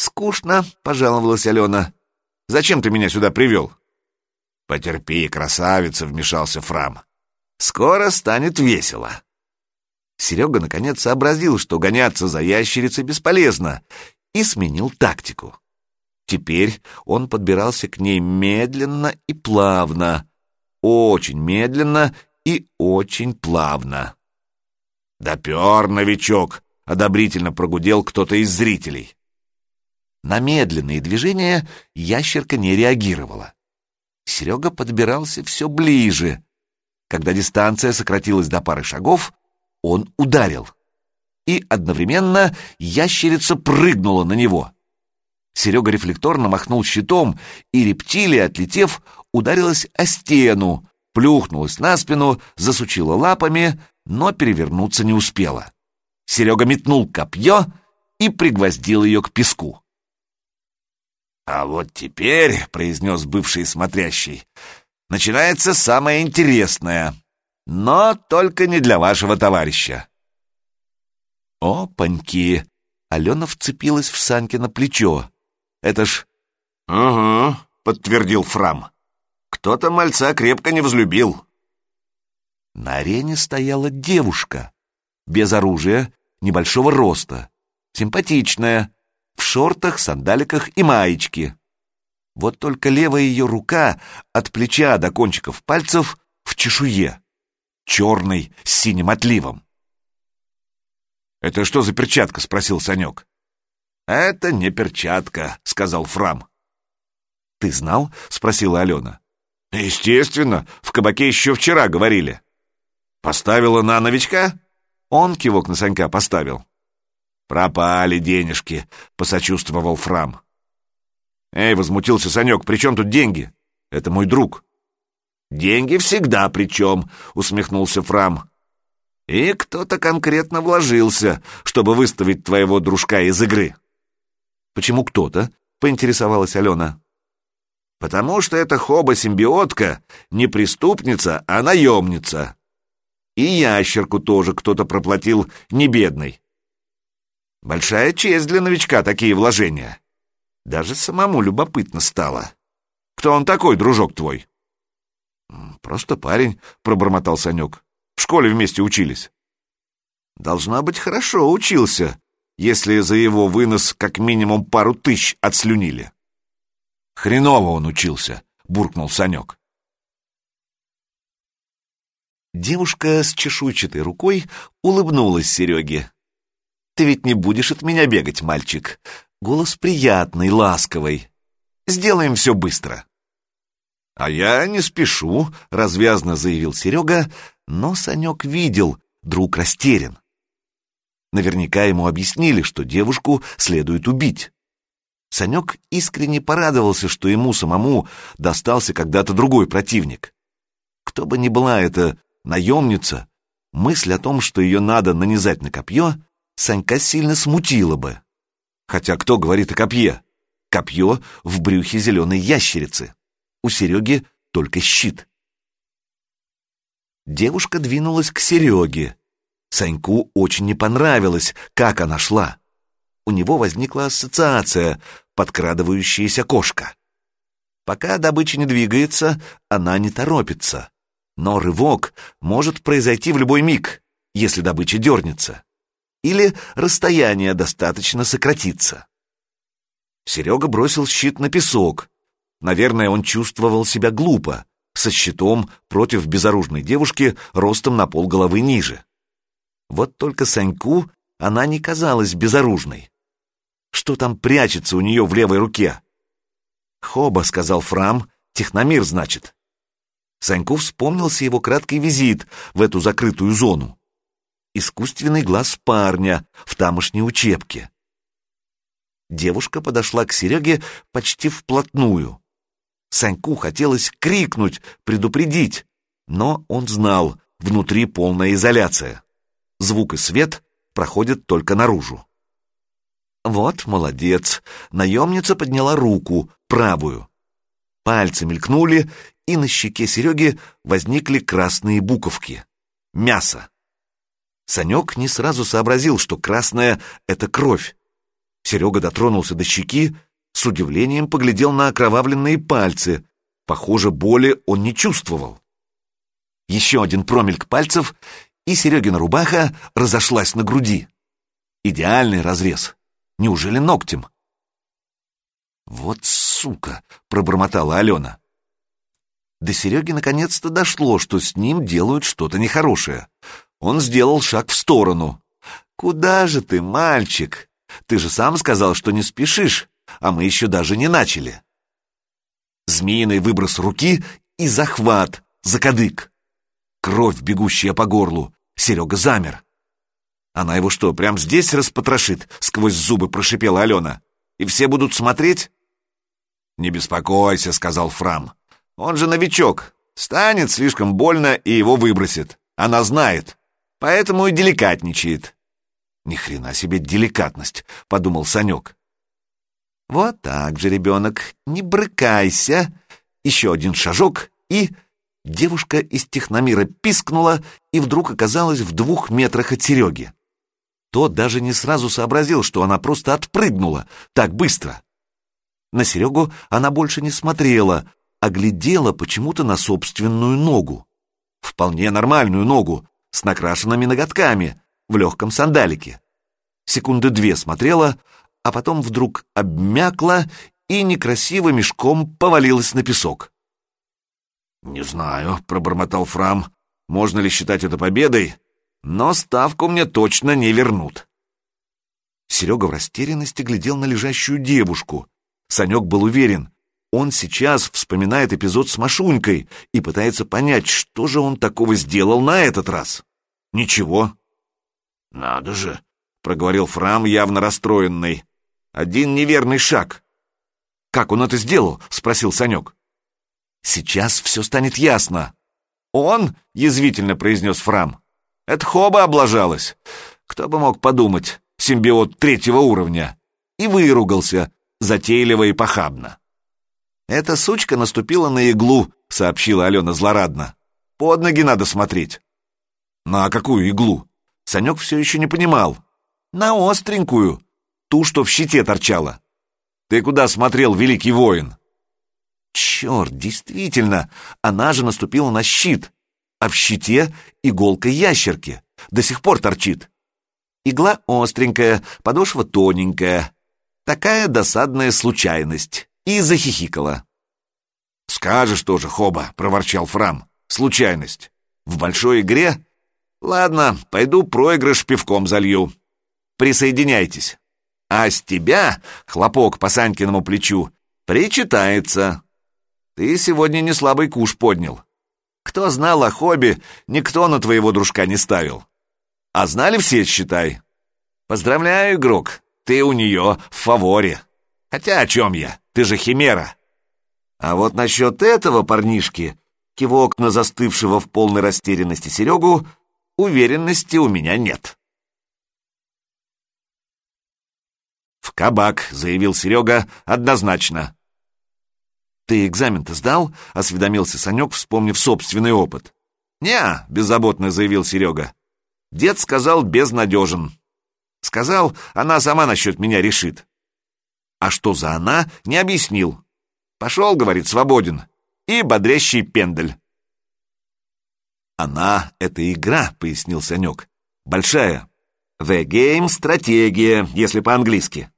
«Скучно», — пожаловалась Алена. «Зачем ты меня сюда привел?» «Потерпи, красавица», — вмешался Фрам. «Скоро станет весело». Серега наконец сообразил, что гоняться за ящерицей бесполезно, и сменил тактику. Теперь он подбирался к ней медленно и плавно, очень медленно и очень плавно. «Допер, новичок!» — одобрительно прогудел кто-то из зрителей. На медленные движения ящерка не реагировала. Серега подбирался все ближе. Когда дистанция сократилась до пары шагов, он ударил. И одновременно ящерица прыгнула на него. Серега рефлекторно махнул щитом, и рептилия, отлетев, ударилась о стену, плюхнулась на спину, засучила лапами, но перевернуться не успела. Серега метнул копье и пригвоздил ее к песку. «А вот теперь», — произнес бывший смотрящий, — «начинается самое интересное, но только не для вашего товарища». «Опаньки!» — Алена вцепилась в Саньке на плечо. «Это ж...» «Угу», — подтвердил Фрам. «Кто-то мальца крепко не взлюбил». На арене стояла девушка, без оружия, небольшого роста, симпатичная, в шортах, сандаликах и маечке. Вот только левая ее рука от плеча до кончиков пальцев в чешуе, черной с синим отливом. «Это что за перчатка?» — спросил Санек. «Это не перчатка», — сказал Фрам. «Ты знал?» — спросила Алена. «Естественно, в кабаке еще вчера говорили». «Поставила на новичка?» Он кивок на Санька поставил. «Пропали денежки», — посочувствовал Фрам. «Эй», — возмутился Санек, — «при чем тут деньги? Это мой друг». «Деньги всегда при чем», — усмехнулся Фрам. «И кто-то конкретно вложился, чтобы выставить твоего дружка из игры». «Почему кто-то?» — поинтересовалась Алена. «Потому что эта хоба-симбиотка не преступница, а наемница. И ящерку тоже кто-то проплатил не бедный. Большая честь для новичка такие вложения. Даже самому любопытно стало. Кто он такой, дружок твой? Просто парень, пробормотал Санек. В школе вместе учились. Должна быть, хорошо учился, если за его вынос как минимум пару тысяч отслюнили. Хреново он учился, буркнул Санек. Девушка с чешуйчатой рукой улыбнулась Сереге. Ты ведь не будешь от меня бегать, мальчик. Голос приятный, ласковый. Сделаем все быстро. А я не спешу, развязно заявил Серега, но Санек видел, друг растерян. Наверняка ему объяснили, что девушку следует убить. Санек искренне порадовался, что ему самому достался когда-то другой противник. Кто бы ни была эта наемница, мысль о том, что ее надо нанизать на копье, Санька сильно смутило бы. Хотя кто говорит о копье? Копье в брюхе зеленой ящерицы. У Сереги только щит. Девушка двинулась к Сереге. Саньку очень не понравилось, как она шла. У него возникла ассоциация подкрадывающаяся кошка. Пока добыча не двигается, она не торопится. Но рывок может произойти в любой миг, если добыча дернется или расстояние достаточно сократится. Серега бросил щит на песок. Наверное, он чувствовал себя глупо, со щитом против безоружной девушки ростом на полголовы ниже. Вот только Саньку она не казалась безоружной. Что там прячется у нее в левой руке? «Хоба», — сказал Фрам, — «техномир, значит». Саньку вспомнился его краткий визит в эту закрытую зону искусственный глаз парня в тамошней учебке. Девушка подошла к Сереге почти вплотную. Саньку хотелось крикнуть, предупредить, но он знал, внутри полная изоляция. Звук и свет проходят только наружу. Вот, молодец, наемница подняла руку, правую. Пальцы мелькнули, и на щеке Сереги возникли красные буковки. Мясо. Санек не сразу сообразил, что красная — это кровь. Серега дотронулся до щеки, с удивлением поглядел на окровавленные пальцы. Похоже, боли он не чувствовал. Еще один промельк пальцев, и Серегина рубаха разошлась на груди. Идеальный разрез. Неужели ногтем? «Вот сука!» — пробормотала Алена. До Сереги наконец-то дошло, что с ним делают что-то нехорошее. Он сделал шаг в сторону. «Куда же ты, мальчик? Ты же сам сказал, что не спешишь, а мы еще даже не начали». Змеиный выброс руки и захват, закадык. Кровь, бегущая по горлу. Серега замер. Она его что, прям здесь распотрошит? Сквозь зубы прошипела Алена. И все будут смотреть? Не беспокойся, сказал Фрам. Он же новичок. Станет слишком больно и его выбросит. Она знает. Поэтому и деликатничает. Ни хрена себе деликатность, подумал Санек. Вот так же, ребенок, не брыкайся. Еще один шажок и... Девушка из техномира пискнула и вдруг оказалась в двух метрах от Сереги. Тот даже не сразу сообразил, что она просто отпрыгнула так быстро. На Серегу она больше не смотрела, а глядела почему-то на собственную ногу. Вполне нормальную ногу, с накрашенными ноготками, в легком сандалике. Секунды две смотрела, а потом вдруг обмякла и некрасиво мешком повалилась на песок. «Не знаю», — пробормотал Фрам, — «можно ли считать это победой, но ставку мне точно не вернут. Серега в растерянности глядел на лежащую девушку. Санек был уверен, он сейчас вспоминает эпизод с Машунькой и пытается понять, что же он такого сделал на этот раз. Ничего. «Надо же», — проговорил Фрам, явно расстроенный. «Один неверный шаг». «Как он это сделал?» — спросил Санек. «Сейчас все станет ясно». «Он?» — язвительно произнес Фрам. Это хоба облажалась. Кто бы мог подумать, симбиот третьего уровня. И выругался, затейливо и похабно. «Эта сучка наступила на иглу», — сообщила Алена злорадно. «Под ноги надо смотреть». «На какую иглу?» Санек все еще не понимал. «На остренькую, ту, что в щите торчала». «Ты куда смотрел, великий воин?» «Черт, действительно, она же наступила на щит а в щите иголка ящерки. До сих пор торчит. Игла остренькая, подошва тоненькая. Такая досадная случайность. И захихикала. «Скажешь тоже, Хоба», — проворчал Фрам. «Случайность. В большой игре? Ладно, пойду проигрыш пивком залью. Присоединяйтесь. А с тебя, хлопок по Санькиному плечу, причитается. Ты сегодня не слабый куш поднял. Кто знал о хобби, никто на твоего дружка не ставил. А знали все, считай. Поздравляю, игрок, ты у нее в фаворе. Хотя о чем я? Ты же химера. А вот насчет этого парнишки, кивок на застывшего в полной растерянности Серегу, уверенности у меня нет. «В кабак», — заявил Серега однозначно. «Ты экзамен-то сдал?» — осведомился Санек, вспомнив собственный опыт. «Не-а», беззаботно заявил Серега. «Дед сказал, безнадежен. Сказал, она сама насчет меня решит. А что за она, не объяснил. Пошел, говорит, свободен. И бодрящий пендель». «Она — это игра», — пояснил Санек. «Большая. The Game — стратегия, если по-английски.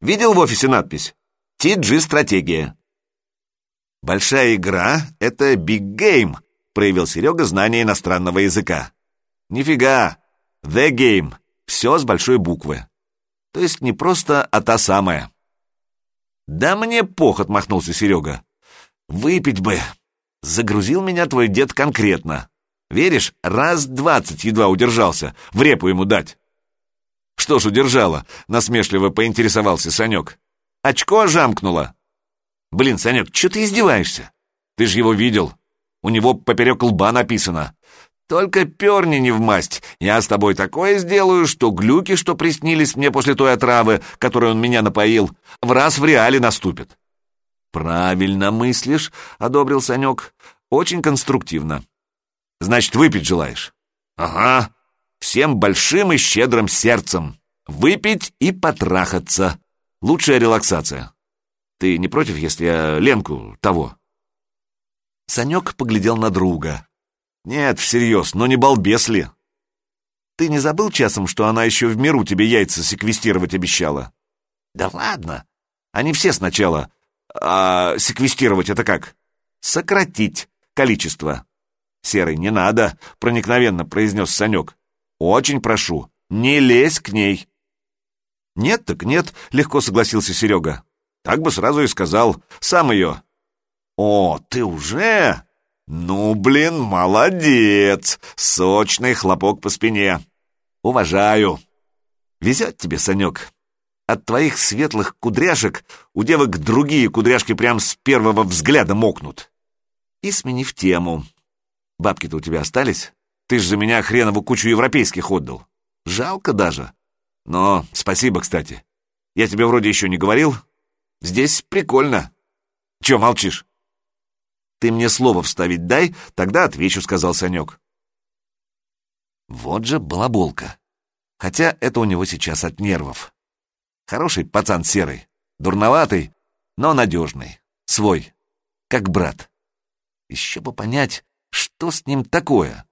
Видел в офисе надпись? TG-стратегия. «Большая игра — это big game», — проявил Серега знание иностранного языка. «Нифига! The game. Все с большой буквы. То есть не просто, а та самая». «Да мне пох», — отмахнулся Серега. «Выпить бы. Загрузил меня твой дед конкретно. Веришь, раз двадцать едва удержался, в репу ему дать». «Что ж удержала?» — насмешливо поинтересовался Санек. «Очко жамкнуло». Блин, Санек, что ты издеваешься? Ты же его видел. У него поперек лба написано. Только перни не в масть. Я с тобой такое сделаю, что глюки, что приснились мне после той отравы, которой он меня напоил, в раз в реале наступят. Правильно мыслишь, одобрил Санек. Очень конструктивно. Значит, выпить желаешь? Ага. Всем большим и щедрым сердцем. Выпить и потрахаться. Лучшая релаксация. Ты не против, если я Ленку того?» Санек поглядел на друга. «Нет, всерьез, но не балбес ли?» «Ты не забыл часом, что она еще в миру тебе яйца секвестировать обещала?» «Да ладно. Они все сначала. А секвестировать это как?» «Сократить количество». «Серый, не надо», — проникновенно произнес Санек. «Очень прошу, не лезь к ней». «Нет так нет», — легко согласился Серега. «Так бы сразу и сказал. Сам ее». «О, ты уже? Ну, блин, молодец! Сочный хлопок по спине. Уважаю. Везет тебе, Санек. От твоих светлых кудряшек у девок другие кудряшки прям с первого взгляда мокнут. И сменив тему. Бабки-то у тебя остались? Ты ж за меня хренову кучу европейских отдал. Жалко даже. Но спасибо, кстати. Я тебе вроде еще не говорил. Здесь прикольно. Че молчишь? Ты мне слово вставить дай, тогда отвечу, сказал Санек. Вот же балаболка. Хотя это у него сейчас от нервов. Хороший пацан серый, дурноватый, но надежный, свой, как брат. Еще бы понять, что с ним такое.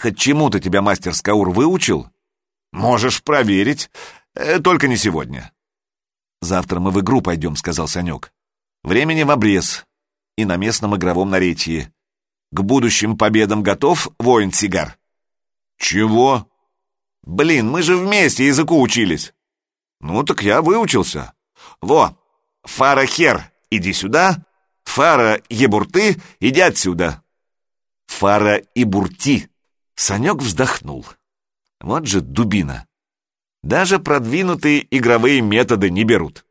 Хоть чему-то тебя мастер Скаур выучил? Можешь проверить, э, только не сегодня. Завтра мы в игру пойдем, сказал Санек. Времени в обрез, и на местном игровом наречии. К будущим победам готов, воин Сигар? Чего? Блин, мы же вместе языку учились. Ну так я выучился. Во, Фара Хер, иди сюда. Фара Ебурты, иди отсюда. Фара и Бурти. Санек вздохнул. Вот же дубина. Даже продвинутые игровые методы не берут.